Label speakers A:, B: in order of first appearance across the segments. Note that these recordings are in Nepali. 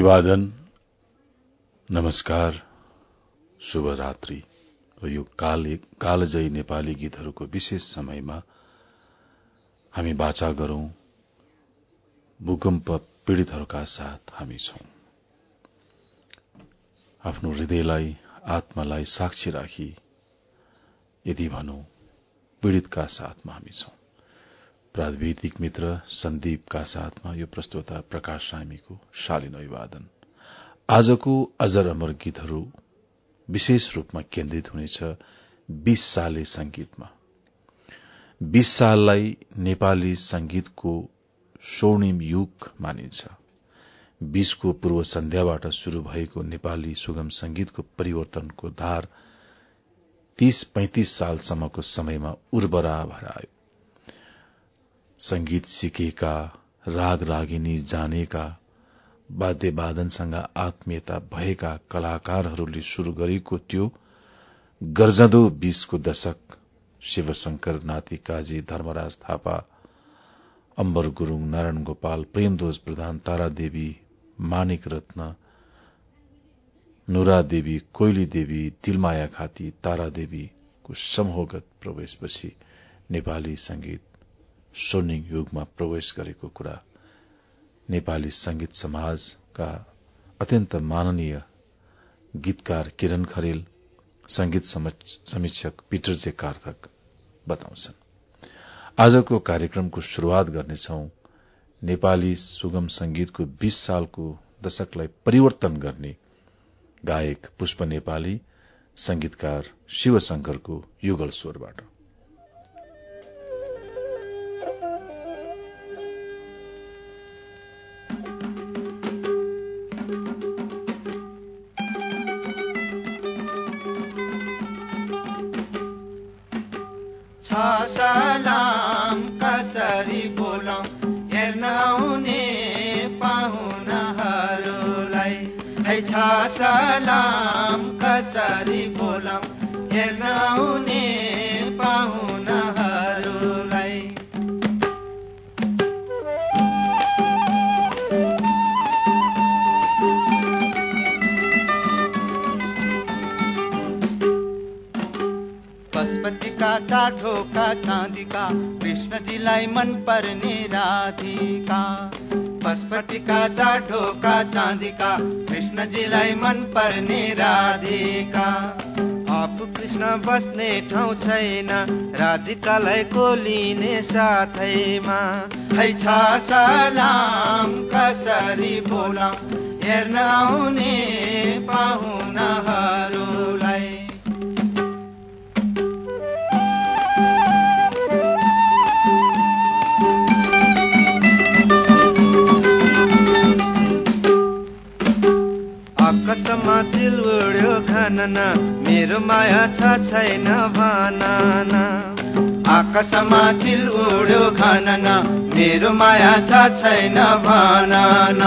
A: अभिवादन नमस्कार शुभरात्रि। र यो काल कालजयी नेपाली गीतहरूको विशेष समयमा हामी बाचा गरौं। भूकम्प पीड़ितहरूका साथ हामी छौं। आफ्नो हृदयलाई आत्मालाई साक्षी राखी यदि भनौं पीड़ितका साथमा हामी छौं। प्राविधिक मित्र सन्दीपका साथमा यो प्रस्तुता प्रकाश सामीको शालीन अभिवादन। आजको अजर अमर गीतहरू विशेष रूपमा केन्द्रित हुनेछ बीस साले संगीतमा बीस साललाई नेपाली संगीतको स्वर्णिम युग मानिन्छ। बीसको पूर्व सन्ध्याबाट शुरू भएको नेपाली सुगम संगीतको परिवर्तनको धार तीस पैंतिस सालसम्मको समयमा उर्वरा भएर आयो। संगीत सिकेका राग रागिनी जानेका वाद्यवादनसँग आत्मीयता भएका कलाकारहरूले शुरू गरेको त्यो गर्जदो बीसको दशक। शिवशंकर नाति काजी धर्मराज थापा अम्बर गुरूङ नारायण गोपाल प्रेमध्वज प्रधान तारादेवी मानिक रत्न नुरा देवी कोइली देवी तिलमाया खाती तारादेवीको समूहगत प्रवेशपछि नेपाली संगीत स्वर्णिम युगमा प्रवेश गरेको कुरा नेपाली संगीत समाजका अत्यन्त माननीय गीतकार किरण खरेल संगीत समीक्षक पीटर जे कार्थक बताउँछन्। आजको कार्यक्रमको शुरूआत गर्नेछौ नेपाली सुगम संगीतको बीस सालको दशकलाई परिवर्तन गर्ने गायक पुष्प नेपाली संगीतकार शिवशंकरको युगल स्वरबाट।
B: चाँदीका कृष्णजीलाई मन पर्ने राधिका। पशुपतिका चाठोका चाँदीका कृष्णजीलाई मन पर्ने राधिका। आफू कृष्ण बस्ने ठाउँ छैन राधिकालाई कोलिने साथैमा। है छ सलाम कसरी बोला हेर्न आउने पाहुनाहरूलाई आकाशमा चिल उड्यो खनन? मेरो माया छ छैन भनन। आकाशमा चिल उड्यो मेरो माया छ छैन भनन।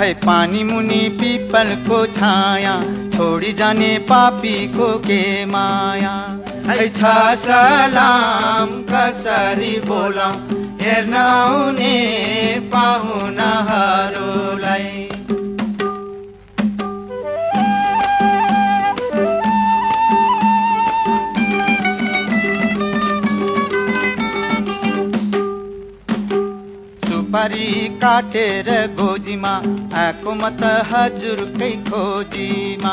B: है पानी मुनि पिपलको छाया छोडी जाने पापीको के माया? है छ सलाम कसरी बोला? हेर्न आउने पाहुनाहरूलाई। सुपारी काटेर गोजीमा आएको म त हजुरकै खोजीमा।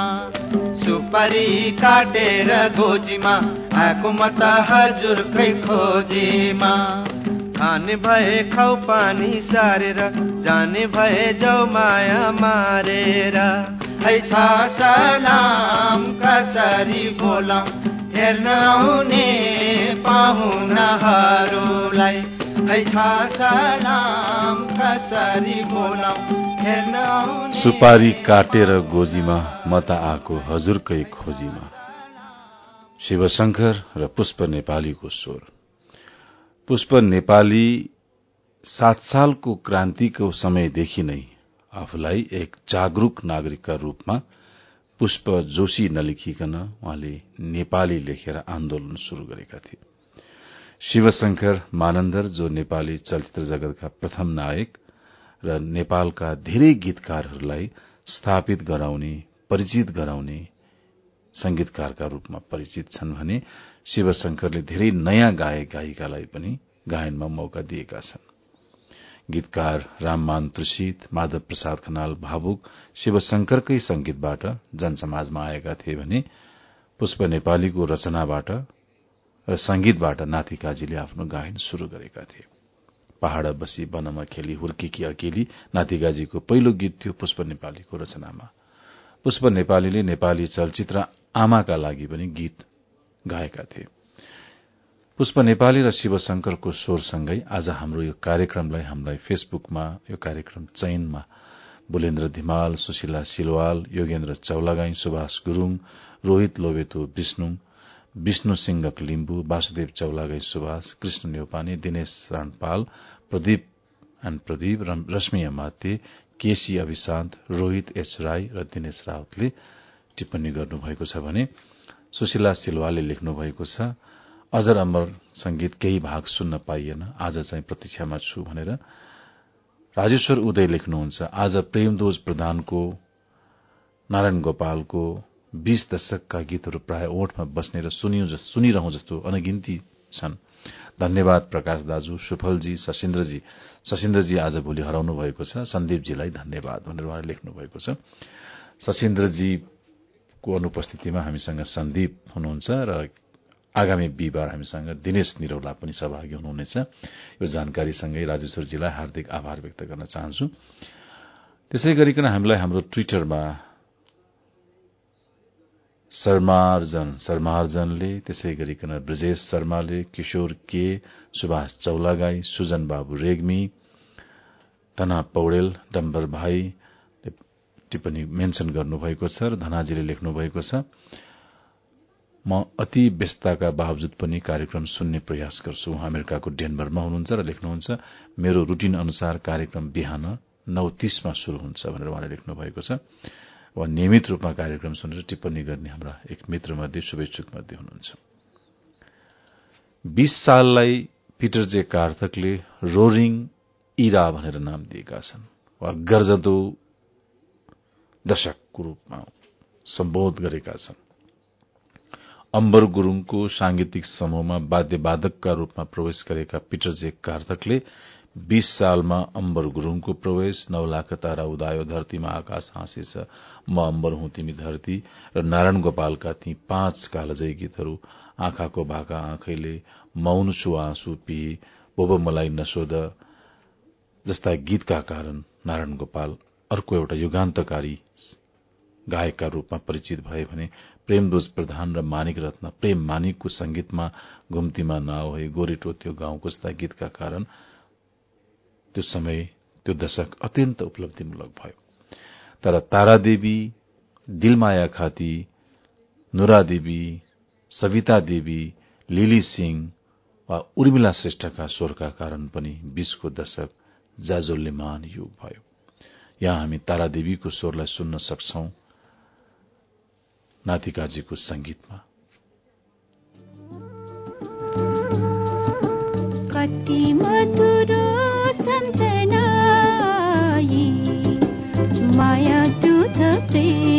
B: सुपारी काटेर गोजीमा आएको म त हजुरकै खोजीमा। खाने भए खाउ पानी सारेर जाने भए जाउ माया मारेर। छ सलाम कसरी बोलाउ
C: हेर्न आउने पाहुनाहरूलाई।
A: सुपारी काटेर गोजीमा म त आएको हजुरकै खोजीमा। शिवशंकर र पुष्प नेपालीको स्वर। पुष्प नेपाली सात सालको क्रान्तिको समयदेखि नै आफूलाई एक जागरूक नागरिकका रूपमा पुष्प जोशी नलेखिकन उहाँले नेपाली लेखेर आन्दोलन शुरू गरेका थिए। शिवशंकर मानन्दर जो नेपाली चलचित्र जगतका प्रथम नायक र नेपालका धेरै गीतकारहरूलाई स्थापित गराउने परिचित गराउने संगीतकारका रूपमा परिचित छन् भने शिवशंकरले धेरै नयाँ गायक गायिकालाई पनि गायनमा मौका दिएका छन्। गीतकार राममान त्रिषित माधव प्रसाद खनाल भावुक शिवशंकरकै संगीतबाट जनसमाजमा आएका थिए भने पुष्प नेपालीको रचनाबाट र संगीतबाट नातिकाजीले आफ्नो गायन शुरू गरेका थिए। पहाड़ बसी वनमा खेली हुर्केकी अकेली नातिकाजीको पहिलो गीत थियो पुष्प नेपालीको रचनामा। पुष्प नेपालीले नेपाली चलचित्र आमाका लागि पनि गीत गाएका थिए। पुष्प नेपाली र शिवशंकरको स्वरसँगै आज हाम्रो यो कार्यक्रमलाई हामीलाई फेसबुकमा यो कार्यक्रम चयनमा बुलेन्द्र धिमाल सुशीला सिलवाल योगेन्द्र चौलागाई सुभाष गुरूङ रोहित लोवेतो विष्णु विष्णु सिंहक लिम्बु वासुदेव चौलागाई सुभाष कृष्ण न्यौपाने दिनेश राणपाल प्रदीप एण्ड प्रदीप रश्मि अमाते केसी अभिशान्त रोहित एच राई र दिनेश रावतले टिप्पणी गर्नुभएको छ भने सुशीला सिलवालले लेख्नु भएको छ अजर अमर संगीत केही भाग सुन्न पाइएन आज चाहिँ प्रतीक्षामा छु भनेर। राजेश्वर उदय लेख्नुहुन्छ आज प्रेमदोज प्रधानको नारायण गोपालको बीस दशकका गीतहरू प्राय ओठमा बस्ने र सुनिरहँ जस्तो अनगिन्ती छन्। धन्यवाद प्रकाश दाजु सुफलजी सशिन्द्रजी। सशिन्द्रजी आज भोलि हराउनु भएको छ। सन्दीपजीलाई धन्यवाद भनेर उहाँले लेख्नु भएको छ। सशिन्द्रजीको अनुपस्थितिमा हामीसँग सन्दीप हुनुहुन्छ र आगामी बिहिबार हामीसँग दिनेश निरौला पनि सहभागी हुनुहुनेछ। यो जानकारीसँगै राजेश्वरजीलाई हार्दिक आभार व्यक्त गर्न चाहन्छु। त्यसै गरिकन हामीलाई हाम्रो ट्विटरमा शर्मार्जन शर्मार्जनले त्यसै गरिकन ब्रजेश शर्माले किशोर के सुभाष चौलागाई सुजन बाबु रेग्मी तना पौडेल डम्बर भाई टिप्पणी मेन्शन गर्नुभएको छ र धनाजीले लेख्नु भएको छ। म अति व्यस्तताका बावजुद पनि कार्यक्रम सुन्ने प्रयास गर्छु। अमेरिकाको डेनभरमा हुनुहुन्छ र लेख्नुहुन्छ मेरो रूटिन अनुसार कार्यक्रम बिहान नौ तीसमा शुरू हुन्छ भनेर उहाँले लेख्नु भएको छ। उहाँ नियमित रूपमा कार्यक्रम सुनेर टिप्पणी गर्ने हाम्रा एक मित्र मध्ये शुभेच्छुक मध्ये हुनुहुन्छ। बीस साललाई पिटर जे कार्थकले रोरिङ इरा भनेर नाम दिएका छन्। वा गर्जदो दशकको रूपमा सम्बोध गरेका छन्। अम्बर गुरूङको सांगीतिक समूहमा वाद्यवादकका रूपमा प्रवेश गरेका पिटर जे कार्थकले बीस सालमा अम्बर गुरूङको प्रवेश नौ लाख तारा उदायो धरतीमा आकाश हाँसेछ। म अम्बर हुँ तिमी धरती र नारायण गोपालका ती पाँच कालजय गीतहरू आँखाको भाका आँखैले मौन छु आँसु पी बोब मलाई नसोध जस्ता गीतका कारण नारायण गोपाल अर्को एउटा युगान्तकारी गायकका रूपमा परिचित भए भने प्रेमदोज प्रधान र मानिक रत्न प्रेम मानिकको संगीतमा घुम्तीमा नआए गोरेटो त्यो गाउँको जस्ता गीतका कारण त्यो समय त्यो दशक अत्यन्त उपलब्धिमूलक भयो। तर तारादेवी दिलमाया खाती नुरा देवी सविता देवी लिली सिंह वा उर्मिला श्रेष्ठका स्वरका कारण पनि बीसको दशक जाजोल्यमान युग भयो। यहाँ हामी तारादेवीको स्वरलाई सुन्न सक्छौं नातिकाजीको संगीतमा
D: thirsty.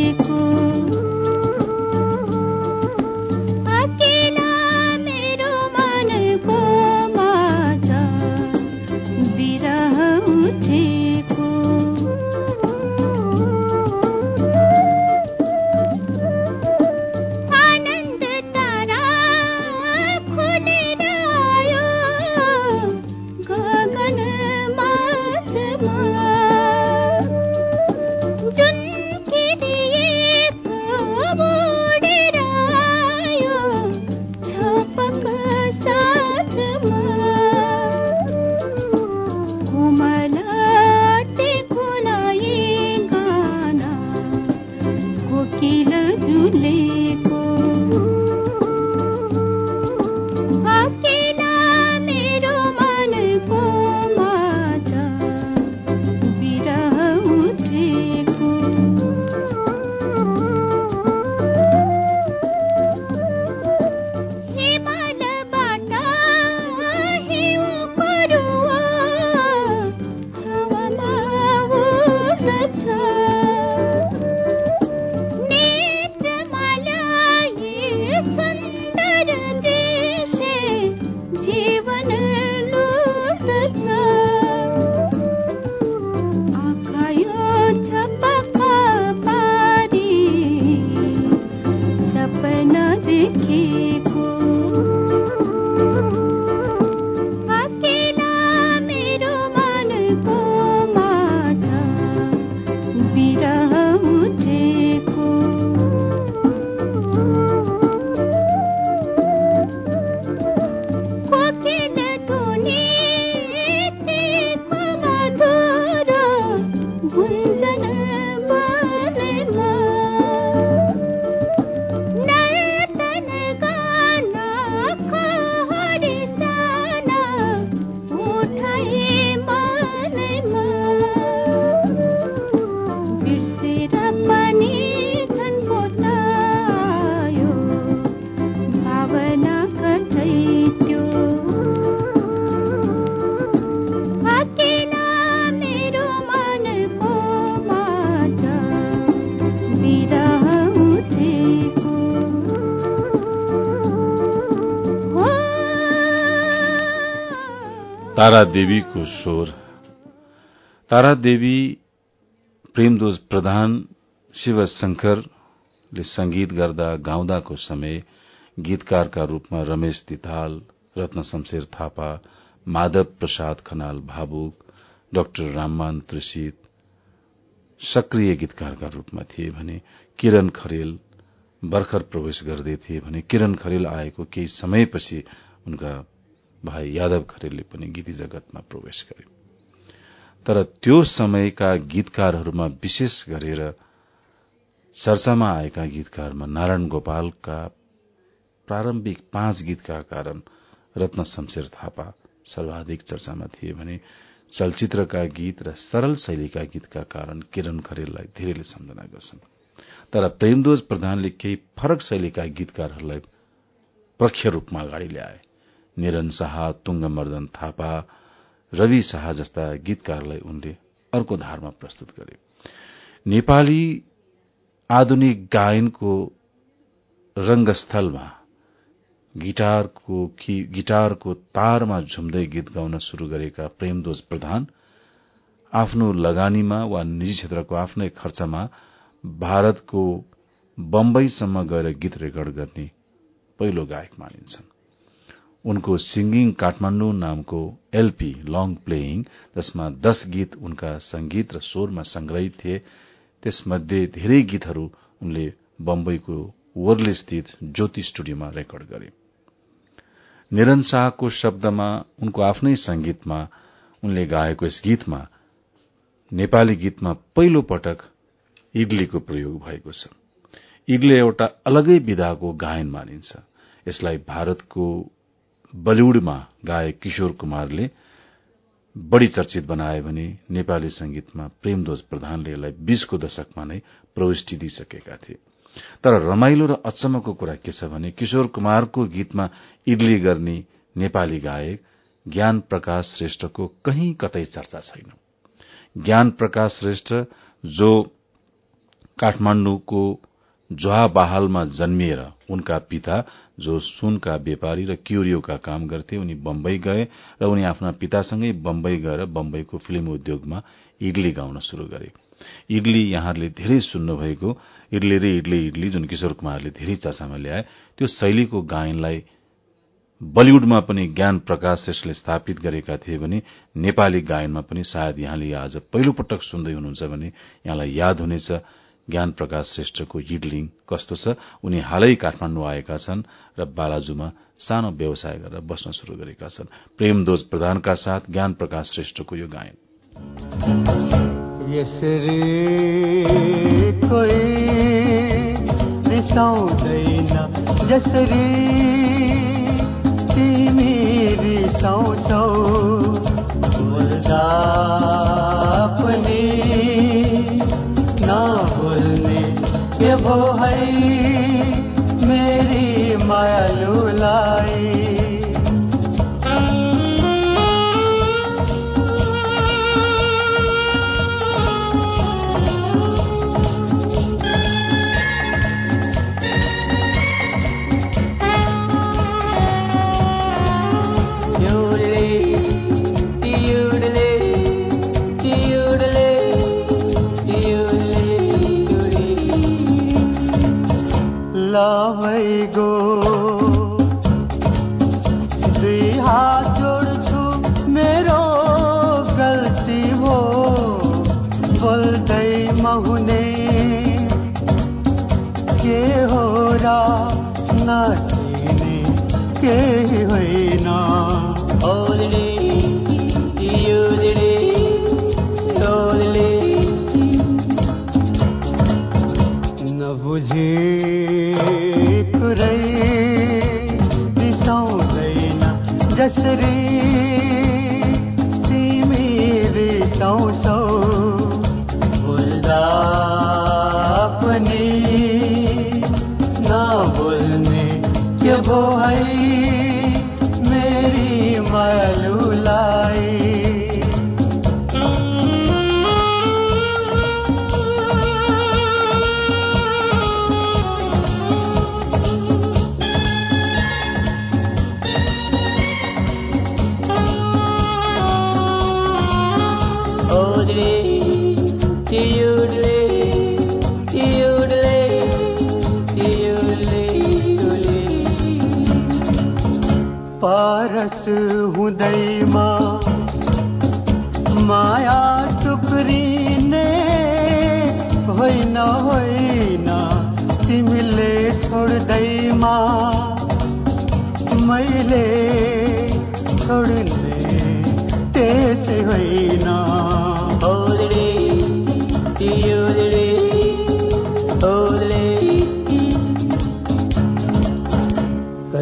D: प्रेको
A: तारा देवीको स्वर। तारा देवी प्रेमदोज प्रधान शिव शंकरले संगीत गर्दा गाउँदाको समय गीतकारका रूपमा रमेश दिताल रत्न शमशेर थापा माधव प्रसाद खनाल भावुक डाक्टर राममान त्रिषित सक्रिय गीतकारका रूपमा थिए भने किरण खरेल भर्खर प्रवेश गर्दै थिए भने किरण खरेल आएको केही समयपछि उनका भाइ यादव खरेलले पनि गीती जगतमा प्रवेश गरे। तर त्यो समयका गीतकारहरूमा विशेष गरेर चर्चामा आएका गीतकारमा नारायण गोपालका प्रारम्भिक पाँच गीतका कारण रत्न शमशेर थापा सर्वाधिक चर्चामा थिए भने चलचित्रका गीत र सरल शैलीका गीतका कारण किरण खरेललाई धेरैले सम्झना गर्छन्। तर प्रेमदोज प्रधानले केही फरक शैलीका गीतकारहरूलाई प्रख्य रूपमा अगाडि ल्याए। निरन शाह तुङ्गमर्दन थापा रवि शाह जस्ता गीतकारलाई उनले अर्को धारमा प्रस्तुत गरे। नेपाली आधुनिक गायनको रंगस्थलमा गिटारको गिटारको तारमा झुम्दै गीत गाउन शुरू गरेका प्रेमदोज प्रधान आफ्नो लगानीमा वा निजी क्षेत्रको आफ्नै खर्चमा भारतको बम्बईसम्म गएर गीत रेकर्ड गर्ने पहिलो गायक मानिन्छन्। उनको सिंगिङ काठमाण्डु नामको एलपी लङ प्लेइङ जसमा दश गीत उनका संगीत र स्वरमा संग्रहित थिए। त्यसमध्ये धेरै गीतहरू उनले बम्बईको वर्ले स्थित ज्योति स्टुडियोमा रेकर्ड गरे। निरन शाहको शब्दमा उनको आफ्नै संगीतमा उनले गाएको यस गीतमा नेपाली गीतमा पहिलो पटक इडलीको प्रयोग भएको छ। इडली एउटा अलगै विधाको गायन मानिन्छ। यसलाई भारतको बलिउडमा गायक किशोर कुमारले बढ़ी चर्चित बनाए भने नेपाली संगीतमा प्रेमध्वज प्रधानले यसलाई बीसको दशकमा नै प्रविष्टि दिइसकेका थिए। तर रमाइलो र अचम्मको कुरा के छ भने किशोर कुमारको गीतमा इडली गर्ने नेपाली गायक ज्ञान प्रकाश श्रेष्ठको कहीँ कतै चर्चा छैन। ज्ञान प्रकाश श्रेष्ठ जो काठमाण्डुको ज्वाबहालमा जन्मिएर उनका पिता जो सुनका व्यापारी र क्युरियोका काम गर्थे उनी बम्बई गए र उनी आफ्ना पितासँगै बम्बई गएर बम्बईको फिल्म उद्योगमा इडली गाउन शुरू गरे। इडली यहाँहरूले धेरै सुन्नुभएको। इडली रे इडली इडली जुन किशोर कुमारले धेरै चर्चामा ल्याए त्यो शैलीको गायनलाई बलिउडमा पनि ज्ञान प्रकाश श्रेष्ठले स्थापित गरेका थिए भने नेपाली गायनमा पनि सायद यहाँले आज पहिलो पटक सुन्दै हुनुहुन्छ भने यहाँलाई याद हुनेछ। ज्ञान प्रकाश श्रेष्ठको इडलिङ कस्तो छ? उनी हालै काठमाण्डु आएका छन् र बालाजुमा सानो व्यवसाय गरेर बस्न शुरू गरेका छन्। प्रेमदोज प्रधानका साथ ज्ञान प्रकाश श्रेष्ठको यो गायन।
C: तिमी के भो है मेरी मायालुलाई गो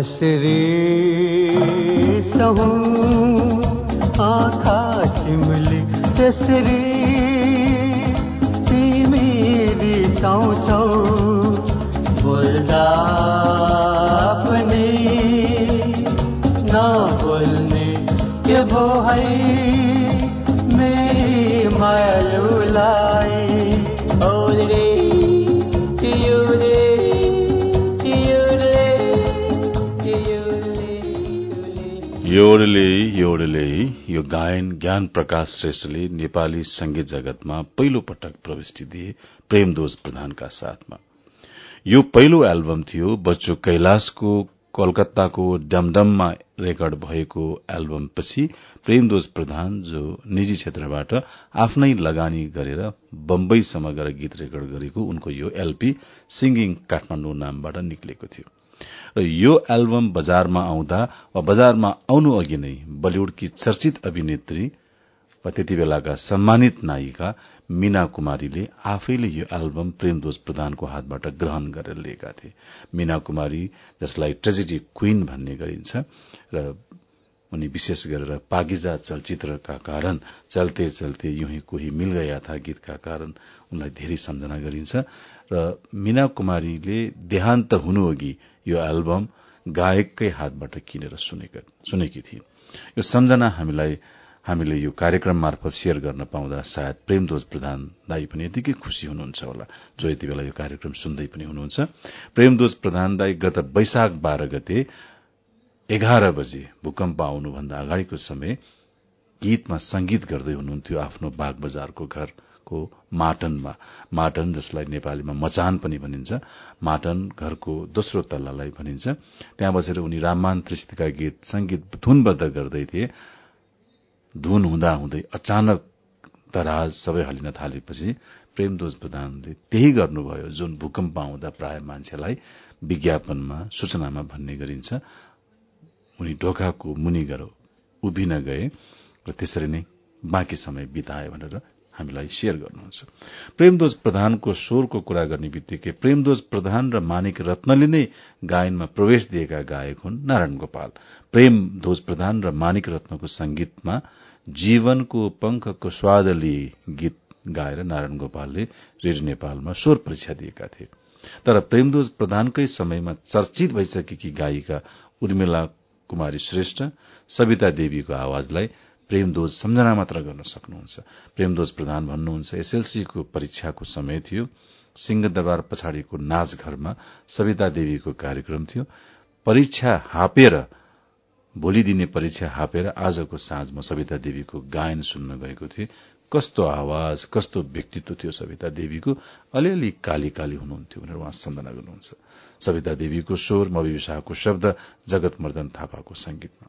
C: कसरी सहूँ आँखा चिम्ली त्यसरी तिमी साउँछौ बोल्दा पनि नबोल्ने के भो है मेरी मायालुलाई
E: odele.
A: योडले यो गायन ज्ञान प्रकाश श्रेष्ठले नेपाली संगीत जगतमा पहिलो पटक प्रविष्टि दिए प्रेमदोज प्रधानका साथमा यो पहिलो एल्बम थियो बच्चु कैलाशको कोलकाताको डमडममा रेकर्ड भएको एल्बम पछि प्रेमदोज प्रधान जो निजी क्षेत्रबाट आफ्नै लगानी गरेर बम्बईसम्म गएर गीत रेकर्ड गरेको उनको यो एलपी सिंगिङ काठमाण्डु नामबाट निक्लेको थियो र यो एल्बम बजारमा आउँदा वा बजारमा आउनु अघि नै बलिउडकी चर्चित अभिनेत्री वा त्यति बेलाका सम्मानित नायिका मीना कुमारीले आफैले यो एल्बम प्रेमदोज प्रधानको हातबाट ग्रहण गरेर लिएका थिए। मीना कुमारी जसलाई ट्रेजेडी क्वीन भन्ने गरिन्छ र उनी विशेष गरेर पागिजा चलचित्रका कारण चलते चलते युही कोही मिल गया था गीतका कारण उनलाई धेरै सम्झना गरिन्छ। र मीना कुमारीले देहान्त हुनु अघि यो एल्बम गायककै हातबाट किनेर सुनेकी थिए यो सम्झना हामीलाई हामीले यो कार्यक्रम मार्फत शेयर गर्न पाउँदा सायद प्रेमदोज प्रधान दाई पनि यतिकै खुशी हुनुहुन्छ होला। जो यति बेला यो कार्यक्रम सुन्दै पनि हुनुहुन्छ। प्रेमदोज प्रधान दाई गत वैशाख बाह्र गते एघार बजे भूकम्प आउनुभन्दा अगाडिको समय गीतमा संगीत गर्दै हुनुहुन्थ्यो आफ्नो बाग बजारको घरको माटनमा माटन जसलाई नेपालीमा मचान पनि भनिन्छ माटन घरको दोस्रो तल्लालाई भनिन्छ। त्यहाँ बसेर उनी राममान त्रिस्तीका गीत संगीत धुनबद्ध गर्दै थिए। धुन हुँदा हुँदै अचानक तराज सबै हलिन थालेपछि प्रेमदोज प्रधानले त्यही गर्नुभयो जुन भूकम्प आउँदा प्राय मान्छेलाई विज्ञापनमा सूचनामा भन्ने गरिन्छ। उनी ढोकाको मुनि गएर उभिन गए र त्यसरी नै बाँकी समय बिताए भनेर हामीलाई शेयर गर्नुहुन्छ। प्रेमदोज प्रधानको स्वरको कुरा गर्ने बित्तिकै प्रेमदोज प्रधान र मानिक रत्नले नै गायनमा प्रवेश दिएका गायक हुन् नारायण गोपाल। प्रेमदोज प्रधान र मानिक रत्नको संगीतमा जीवनको पंखको स्वादली गीत गाएर नारायण गोपालले रेडियो नेपालमा स्वर परीक्षा दिएका थिए। तर प्रेमदोज प्रधानकै समयमा चर्चित भइसकेकी गायिका उर्मिला कुमारी श्रेष्ठ सविता देवीको आवाजलाई प्रेमदोज सम्झना मात्र गर्न सक्नुहुन्छ। प्रेमदोज प्रधान भन्नुहुन्छ एसएलसीको परीक्षाको समय थियो। सिंहदरबार पछाडिको नाचघरमा सविता देवीको कार्यक्रम थियो। परीक्षा हापेर भोलि दिने परीक्षा हापेर आजको साँझ म सविता देवीको गायन सुन्न गएको थिएँ। कस्तो आवाज कस्तो व्यक्तित्व थियो सविता देवीको। अलिअलि काली काली हुनुहुन्थ्यो भनेर उहाँ सम्झना गर्नुहुन्छ। सविता देवीको स्वर मवि शब्द जगत मर्दन थापाको संगीतमा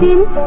D: दिन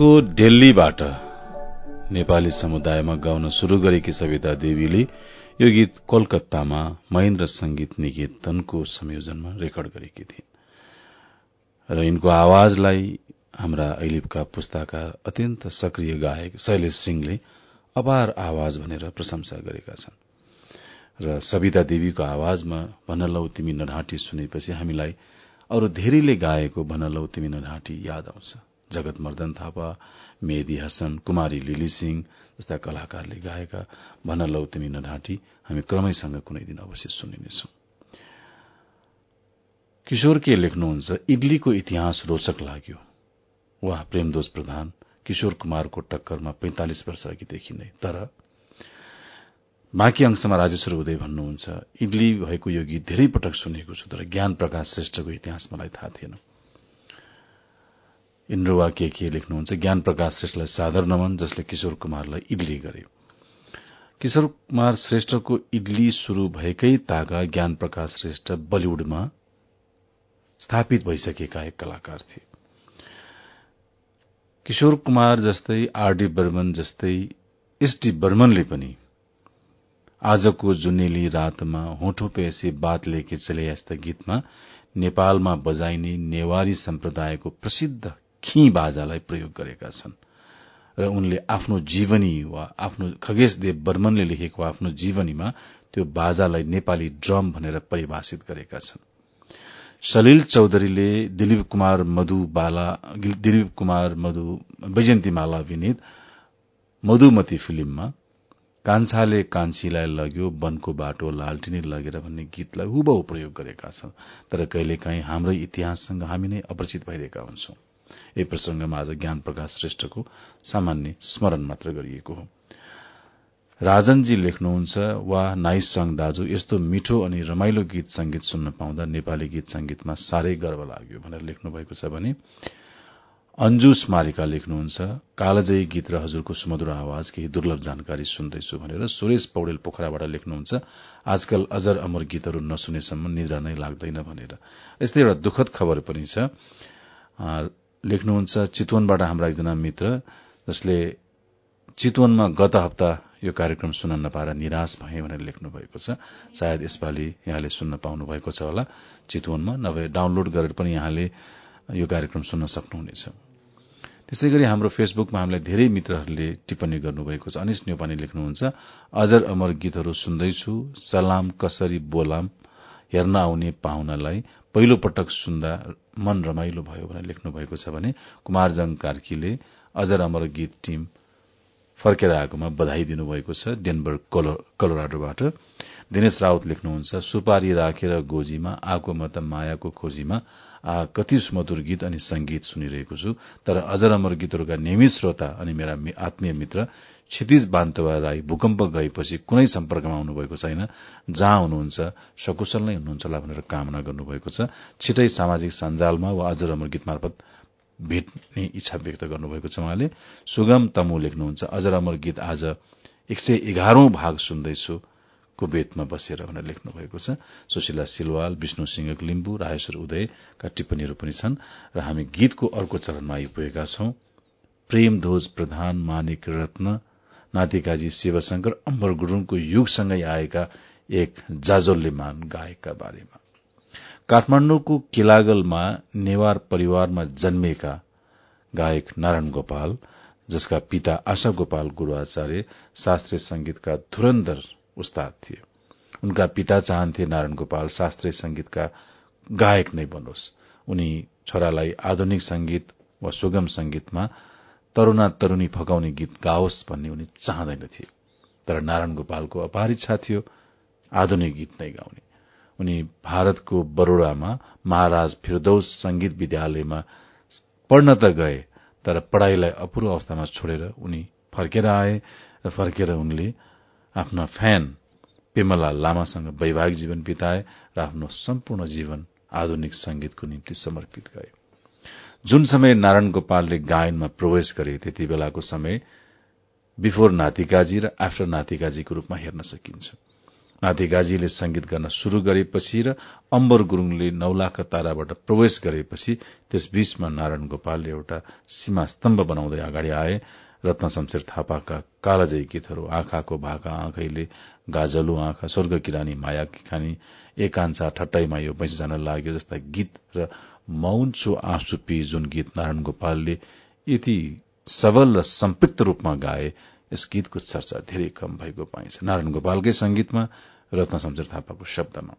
A: भारतको दिल्लीबाट नेपाली समुदायमा गाउन शुरू गरेकी सविता देवीले यो गीत कोलकातामा महेन्द्र संगीत निकेतनको संयोजनमा रेकर्ड गरेकी थिइन्। र यिनको आवाजलाई हाम्रा अहिलेका पुस्ताका अत्यन्त सक्रिय गायक शैलेश सिंहले अपार आवाज भनेर प्रशंसा गरेका छन्। र सविता देवीको आवाजमा भनलौ तिमी नढाँटी सुनेपछि हामीलाई अरू धेरैले गाएको भनलौ तिमी नढाँटी याद आउँछ। जगत मर्दन थापा मेदी हसन कुमारी लिली सिंह जस्ता कलाकारले गाएका भनलौ तिमी नढाँटी हामी क्रमैसँग कुनै दिन अवश्य सुनिनेछौ। किशोर के लेख्नुहुन्छ इडलीको इतिहास रोचक लाग्यो। वाह प्रेमदोष प्रधान किशोर कुमारको टक्करमा पैंतालिस वर्ष अघिदेखि नै। तर बाँकी अंशमा राजेश्वर उदय भन्नुहुन्छ इडली भएको यो गीत धेरै पटक सुनेको छु तर ज्ञान प्रकाश श्रेष्ठको इतिहास मलाई थाहा थिएन। इन्द्रवा के के लेख्नुहुन्छ? ज्ञान प्रकाश श्रेष्ठलाई सादर नमन जसले किशोर कुमारलाई इडली गरे किशोर कुमार श्रेष्ठको इडली शुरू भएकै तागा ज्ञान प्रकाश श्रेष्ठ बलिउडमा स्थापित भइसकेका एक कलाकार थिए। किशोर कुमार जस्तै आरडी बर्मन जस्तै एसडी बर्मनले पनि आजको जुनेली रातमा होठो पे ऐसी बात लेके चले यस्ता गीतमा नेपालमा बजाइने नेवारी सम्प्रदायको प्रसिद्ध खी बाजालाई प्रयोग गरेका छन्। र उनले आफ्नो जीवनी वा आफ्नो खगेश देव बर्मनले लेखेको आफ्नो जीवनीमा त्यो बाजालाई नेपाली ड्रम भनेर परिभाषित गरेका छन्। सलिल चौधरीले दिलीप कुमार मधु बाला दिलीप कुमार मधु वैजन्तीमाला अभिनीत मधुमती फिल्ममा कान्छाले कान्छीलाई लग्यो वनको बाटो लालटिनी लगेर भन्ने गीतलाई हुबहु प्रयोग गरेका छन्। तर कहिलेकाहीँ हाम्रै इतिहाससँग हामी नै अपरिचित भइरहेका हुन्छौं। यही प्रसंगमा आज ज्ञान प्रकाश श्रेष्ठको सामान्य स्मरण मात्र गरिएको हो। राजनजी लेख्नुहुन्छ वा नाइस सङ दाजु यस्तो मिठो अनि रमाइलो गीत संगीत सुन्न पाउँदा नेपाली गीत संगीतमा साह्रै गर्व लाग्यो भनेर लेख्नु भएको छ भने अन्जु स्मारिका लेख्नुहुन्छ कालजयी गीत र हजुरको सुमधुर आवाज केही दुर्लभ जानकारी सुन्दैछु भनेर सुरेश पौडेल पोखराबाट लेख्नुहुन्छ आजकल अजर अमर गीतहरू नसुनेसम्म निद्रा नै लाग्दैन भनेर। यस्तै एउटा दुखद खबर पनि छ। लेख्नुहुन्छ चितवनबाट हाम्रा एकजना मित्र जसले चितवनमा गत हप्ता यो कार्यक्रम सुन्न नपाएर निराश भए भनेर लेख्नु भएको छ। सायद यसपालि यहाँले सुन्न पाउनु भएको छ होला। चितवनमा नभए डाउनलोड गरेर पनि यहाँले यो कार्यक्रम सुन्न सक्नुहुनेछ। त्यसै गरी हाम्रो फेसबुकमा हामीलाई धेरै मित्रहरूले टिप्पणी गर्नुभएको छ। अनिश न्यौपाने लेख्नुहुन्छ अजर अमर गीतहरू सुन्दैछु सलाम कसरी बोलाम हेर्न आउने पाहुनालाई पहिलो पटक सुन्दा मन रमाइलो भयो भनेर लेख्नु भएको छ भने कुमारजङ कार्कीले अजर अमर गीत टीम फर्केर आएकोमा बधाई दिनुभएको छ डेनबर कलोराडोबाट। दिनेश राउत लेख्नुहुन्छ सुपारी राखेर गोजीमा आएको म त मायाको खोजीमा कति सुमधुर गीत अनि संगीत सुनिरहेको छु। तर अजर अमर गीतहरूका नियमित श्रोता अनि मेरा आत्मीय मित्र क्षितिज बान्तवा राई भूकम्प गएपछि कुनै सम्पर्कमा आउनुभएको छैन। जहाँ हुनुहुन्छ सकुशल नै हुनुहुन्छ होला भनेर कामना गर्नुभएको छ। छिटै सामाजिक सञ्जालमा वा अजर अमर गीत मार्फत भेट्ने इच्छा व्यक्त गर्नुभएको छ उहाँले। सुगम तमु लेख्नुहुन्छ। अजर अमर गीत आज एक सय एघारौं भाग सुन्दैछु। को बेतमा बसेर भनेर लेख्नु भएको छ। सुशीला सिलवाल विष्णु सिंह लिम्बू राजेश्वर उदयका टिप्पणीहरू पनि छन् र हामी गीतको अर्को चरणमा आइपुगेका छौं। प्रेम ध्वज प्रधान मानिक रत्न नातिकाजी शिवशंकर अम्बर गुरूङको युगसँगै आएका एक जाजोल्यमान गायकका बारेमा। काठमाण्डुको किलागलमा नेवार परिवारमा जन्मिएका गायक नारायण गोपाल जसका पिता आशा गोपाल गुरूआचार्य शास्त्रीय संगीतका धुरन्धर उस्ताद थिए। उनका पिता चाहन्थे नारायण गोपाल शास्त्रीय संगीतका गायक नै बनोस्। उनी छोरालाई आधुनिक संगीत वा सुगम संगीतमा तरूणा तरूणी फकाउने गीत गाओस् भन्ने उनी चाहँदैनथे। तर नारायण गोपालको अपार इच्छा थियो आधुनिक गीत नै गाउने। उनी भारतको बरोडामा महाराज फिरदौस संगीत विद्यालयमा पढ्न त गए तर पढ़ाईलाई अपूर्व अवस्थामा छोडेर उनी फर्केर आए र फर्केर उनले आफ्ना फ्यान पेमला लामासँग वैवाहिक जीवन बिताए र आफ्नो सम्पूर्ण जीवन आधुनिक संगीतको निम्ति समर्पित गरे। जुन समय नारायण गोपालले गायनमा प्रवेश गरे त्यति बेलाको समय बिफोर नातिकाजी र आफ्टर नातिकाजीको रूपमा हेर्न सकिन्छ। नातिकाजीले संगीत गर्न शुरू गरेपछि र अम्बर गुरूङले नौलाख ताराबाट प्रवेश गरेपछि त्यसबीचमा नारायण गोपालले एउटा सीमा स्तम्भ बनाउँदै अगाडि आए रत्न शमशेर थापाका कालजयी गीतहरू आँखाको भाका आँखैले गाजलु आँखा स्वर्ग किरानी माया खानी एकांशा ठट्टाईमा यो जान लाग्यो जस्ता गीत र मौन छु आँसु पी जुन गीत नारायण गोपालले यति सबल र सम्पृक्त रूपमा गाए यस गीतको चर्चा धेरै कम भएको पाइन्छ। नारायण गोपालकै संगीतमा रत्न शमशेर थापाको शब्दमा।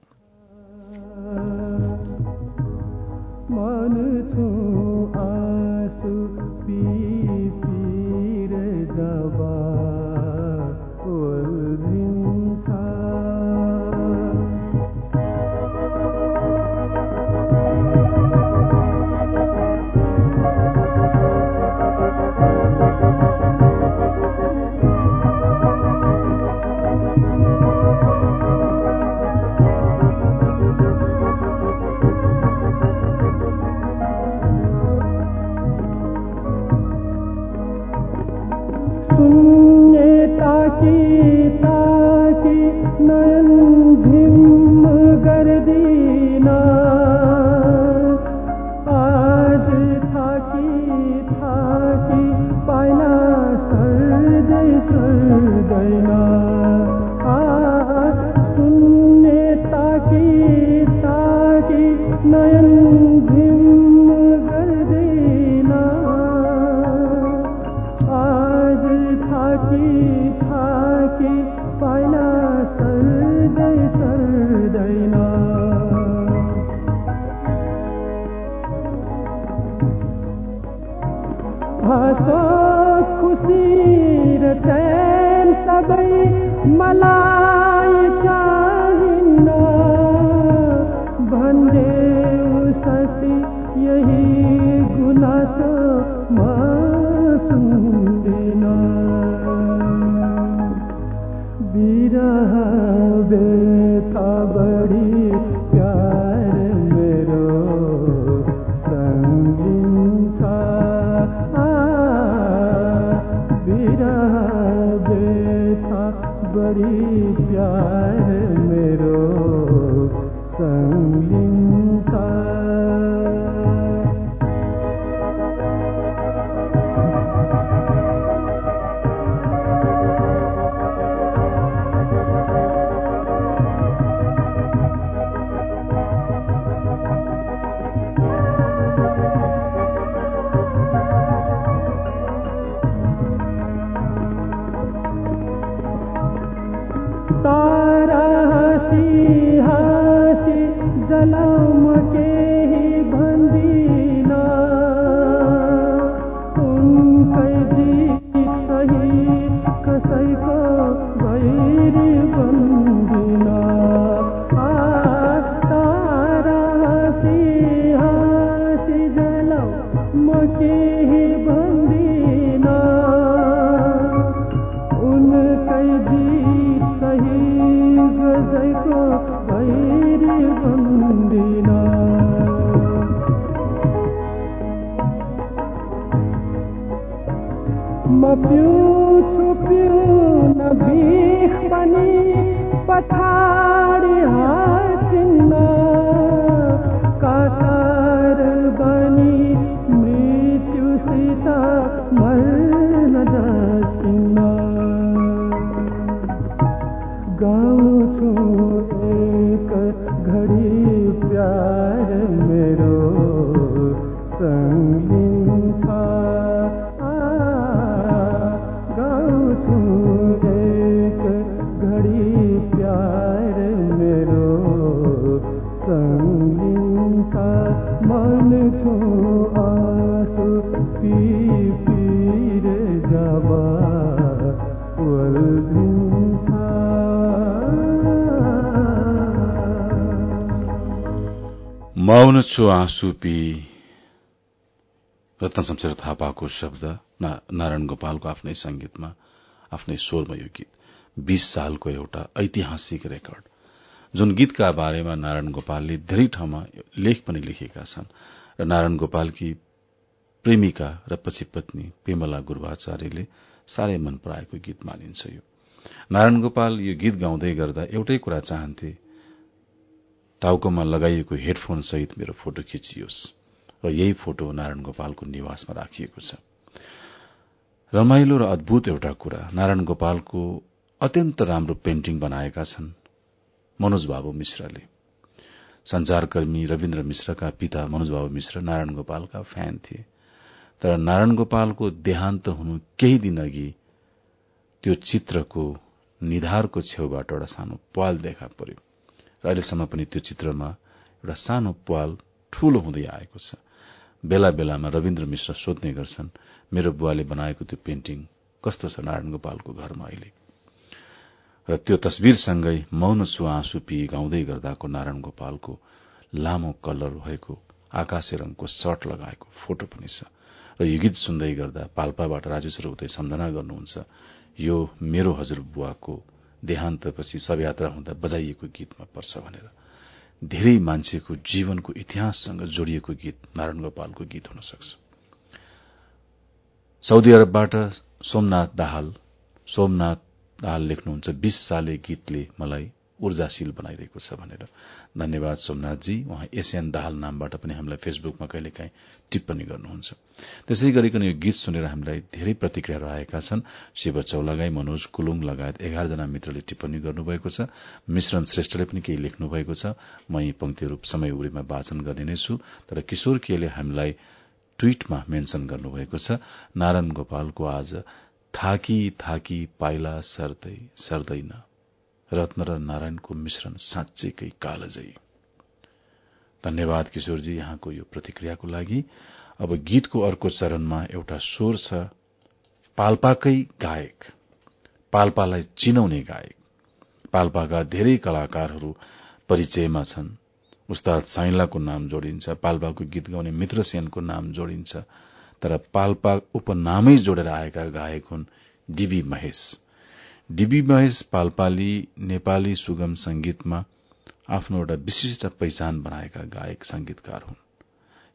F: म वल्झिन्छ
A: मौन छु आँसु पी रत्न शमशेर थापाको शब्द नारायण गोपालको आफ्नै संगीतमा आफ्नै स्वरमा यो गीत। बीस सालको एउटा ऐतिहासिक रेकर्ड। जुन गीतका बारेमा नारायण गोपालले धेरै ठाउँमा लेख पनि लेखेका छन्। र नारायण गोपालकी प्रेमिका र पछि पत्नी पेमला गुरूवाचार्यले साह्रै मन पराएको गीत मानिन्छ यो। नारायण गोपाल यो गीत गाउँदै गर्दा एउटै कुरा चाहन्थे टाउकोमा लगाइएको हेडफोन सहित मेरो फोटो खिचियोस् र यही फोटो नारायण गोपालको निवासमा राखिएको छ। रमाइलो र अद्भुत एउटा कुरा नारायण गोपालको अत्यन्त राम्रो पेन्टिङ बनाएका छन् मनोज बाबु मिश्रले। संचारकर्मी रविन्द्र मिश्रका पिता मनोज बाबु मिश्र नारायण गोपालका फ्यान थिए। तर नारायण गोपालको देहान्त हुनु केही दिन अघि त्यो चित्रको निधारको छेउबाट एउटा सानो पाल देखा पर्यो। र अहिलेसम्म पनि त्यो चित्रमा एउटा सानो पाल ठूलो हुँदै आएको छ। बेला बेलामा रविन्द्र मिश्र सोध्ने गर्छन् मेरो बुवाले बनाएको त्यो पेन्टिङ कस्तो छ नारायण गोपालको घरमा अहिले? र त्यो तस्विरसँगै मौन छु आँसु पी गाउँदै गर्दाको नारायण गोपालको लामो कलर भएको आकाशे रंगको सर्ट लगाएको फोटो पनि छ। र यो गीत सुन्दै गर्दा पाल्पाबाट राजेश्वर उदय सम्झना गर्नुहुन्छ यो मेरो हजुरबुवाको देहान्तपछि शवयात्रा हुँदा बजाइएको गीतमा पर्छ भनेर। धेरै मान्छेको जीवनको इतिहाससँग जोडिएको गीत नारायण गोपालको गीत हुन सक्छ। साउदी अरबबाट सोमनाथ दाहाल सोमनाथ दाहाल लेख्नुहुन्छ बीस साले गीतले मलाई ऊर्जाशील बनाइरहेको छ भनेर। धन्यवाद सोमनाथजी। उहाँ एसियन दाहाल नामबाट पनि हामीलाई फेसबुकमा कहिलेकाहीँ टिप्पणी गर्नुहुन्छ। त्यसै गरिकन यो गीत सुनेर हामीलाई धेरै प्रतिक्रियाहरू आएका छन्। शिव चौलागाई मनोज कुलुङ लगायत एघारजना मित्रले टिप्पणी गर्नुभएको छ। मिश्रण श्रेष्ठले पनि केही लेख्नु भएको छ। म यी पंक्तिहरू समय उरीमा वाचन गर्ने नै छु। तर किशोर केले हामीलाई ट्वीटमा मेन्शन गर्नुभएको छ। नारायण गोपालको आज थाकी थाकी पाइला सर्दै सर्दैन। रत्न र नारायणको मिश्रण साँच्चैकै कालजै। धन्यवाद किशोरजी यहाँको यो प्रतिक्रियाको लागि। अब गीतको अर्को चरणमा एउटा स्वर छ पाल्पाकै गायक। पाल्पालाई चिनाउने गायक। पाल्पाका धेरै कलाकारहरू परिचयमा छन्। उस्ताद साइलाको नाम जोडिन्छ पाल्पाको गीत गाउने मित्र सेनको नाम जोडिन्छ तर पाल्पा उपनामै जोडेर आएका गायक हुन् डीबी महेश। डीबी महेश पाल्पाली नेपाली सुगम संगीतमा आफ्नो एउटा विशिष्ट पहिचान बनाएका गायक संगीतकार हुन्।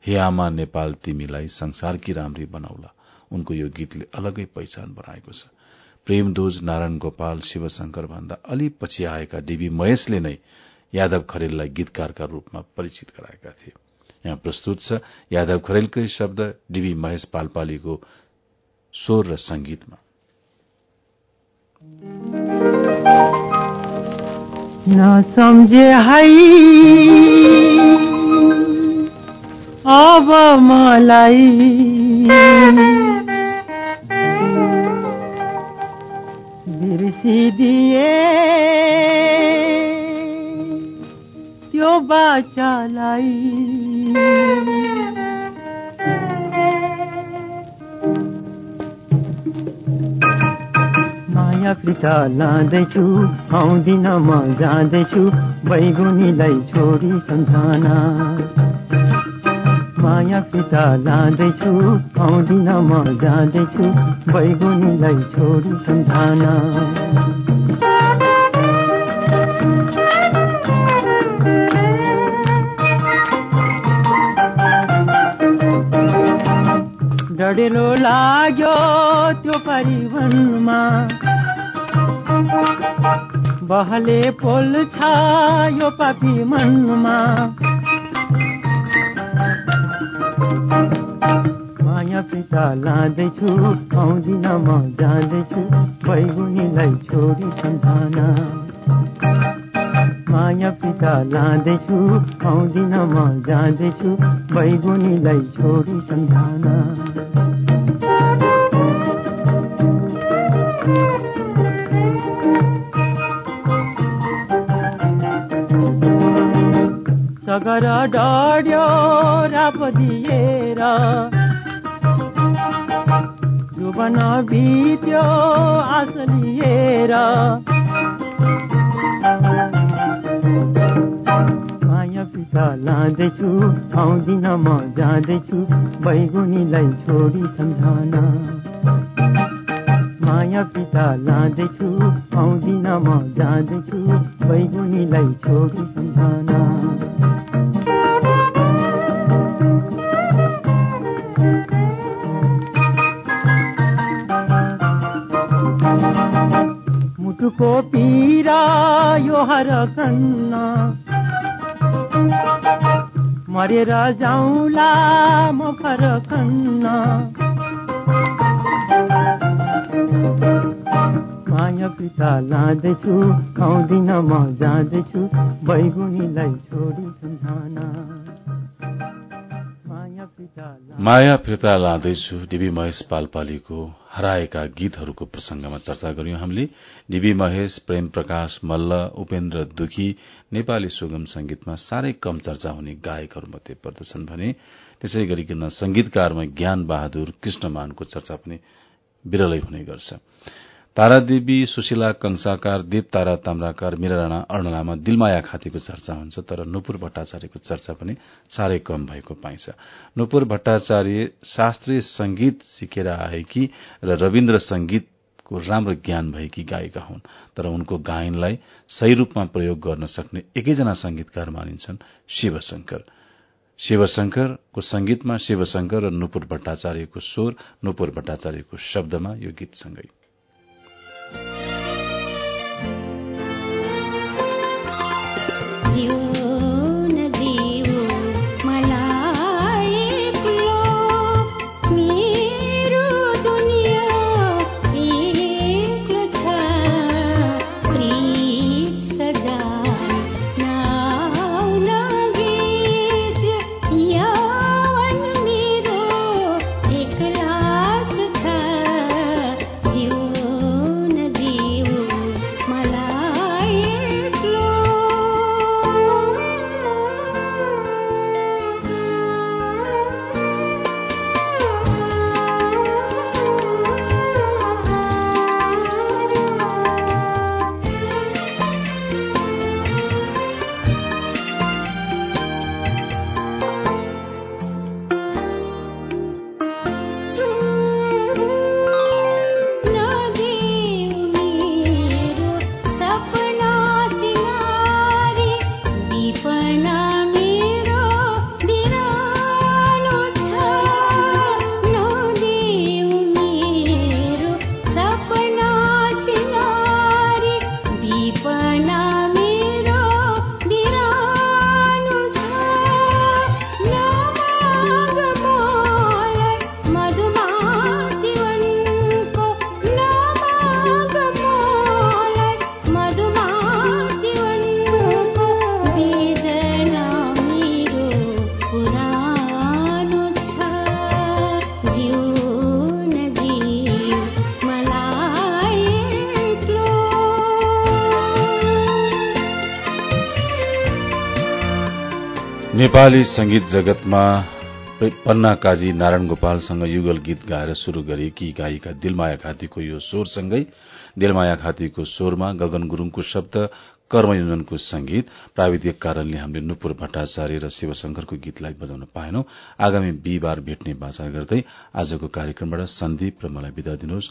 A: हे आमा नेपाल तिमीलाई संसारकी राम्री बनाउला। उनको यो गीतले अलगै पहिचान बनाएको छ। प्रेमदोज नारायण गोपाल शिवशंकर भन्दा अलि पछि आएका डीबी महेशले नै यादव खरेललाई गीतकारका रूपमा परिचित गराएका थिए। यहाँ प्रस्तुत छ यादव खरेलकै शब्द डीबी महेश पालपालीको स्वर र संगीतमा।
F: नसम्झे है। अब मलाई। बिर्सी
C: दिए। त्यो बाचालाई। पिता लाँदैछु आउँदिन म जाँदैछु बैगुनीलाई छोडी सम्झना। माया पिता लाँदैछु आउँदिन म जाँदैछु बैगुनीलाई छोडी सम्झना। डढेलो लाग्यो त्यो परिवनमा बहले पोल छ यो पापी मनमा। माया पिता लाँदैछु आउँदिन म जाँदैछु बैगुनीलाई छोडी सम्झना। माया पिता लाँदैछु आउँदिन म जाँदैछु बैगुनीलाई छोडी सम्झना। सगर डढ्यो राप दिएर। जुबन बित्यो आस लिएर। माया पिता लाँदैछु आउँदिन म जाँदैछु बैगुनीलाई छोडी सम्झना। माया पिता लाँदैछु आउँदिन म जाँदैछु बैगुनीलाई छोडी सम्झना। मुटुको पीरा यो हर कन्न। मरेर जाउँला कन्न। माया पिता लाँदैछु आउँदिन म जाँदैछु बैगुनीलाई छोडी सम्झना माया
A: फिर्ता लाँदैछु। डिबी महेश पालपालीको हराएका गीतहरूको प्रसंगमा चर्चा गर्यौं हामीले। डिबी महेश प्रेम प्रकाश मल्ल उपेन्द्र दुखी नेपाली सुगम संगीतमा साह्रै कम चर्चा हुने गायकहरूमध्ये पर्दछन् भने त्यसै गरिकन संगीतकारमा ज्ञान बहादुर कृष्णमानको चर्चा पनि विरलै हुने गर्छ। तारादेवी सुशीला कंसाकार देव तारा ताम्राकार मीरा राणा अर्ण लामा दिलमाया खातीको चर्चा हुन्छ तर नुपुर भट्टाचार्यको चर्चा पनि साह्रै कम भएको पाइन्छ। नुपुर भट्टाचार्य शास्त्रीय संगीत सिकेर आएकी र रविन्द्र संगीतको राम्रो ज्ञान भएकी गायिका हुन् तर उनको गायनलाई सही रूपमा प्रयोग गर्न सक्ने एकैजना संगीतकार मानिन्छन् शिवशंकर शिवशंकरको संगीतमा शिवशंकर र नुपुर भट्टाचार्यको स्वर नुपुर भट्टाचार्यको शब्दमा यो गीतसँगै।
D: नेपाली संगीत जगतमा पन्ना काजी नारायण गोपालसँग युगल गीत गाएर शुरू गरेकी गायिका दिलमाया घातीको यो स्वरसँगै। दिलमाया घातीको स्वरमा गगन गुरूङको शब्द कर्मयोजनको संगीत प्राविधिक कारणले हामीले नुपुर भट्टाचार्य र शिवशंकरको गीतलाई बजाउन पाएनौं। आगामी बिहिबार भेट्ने बाचा गर्दै आजको कार्यक्रमबाट सन्दीप र मलाई विदा दिनुहोस्।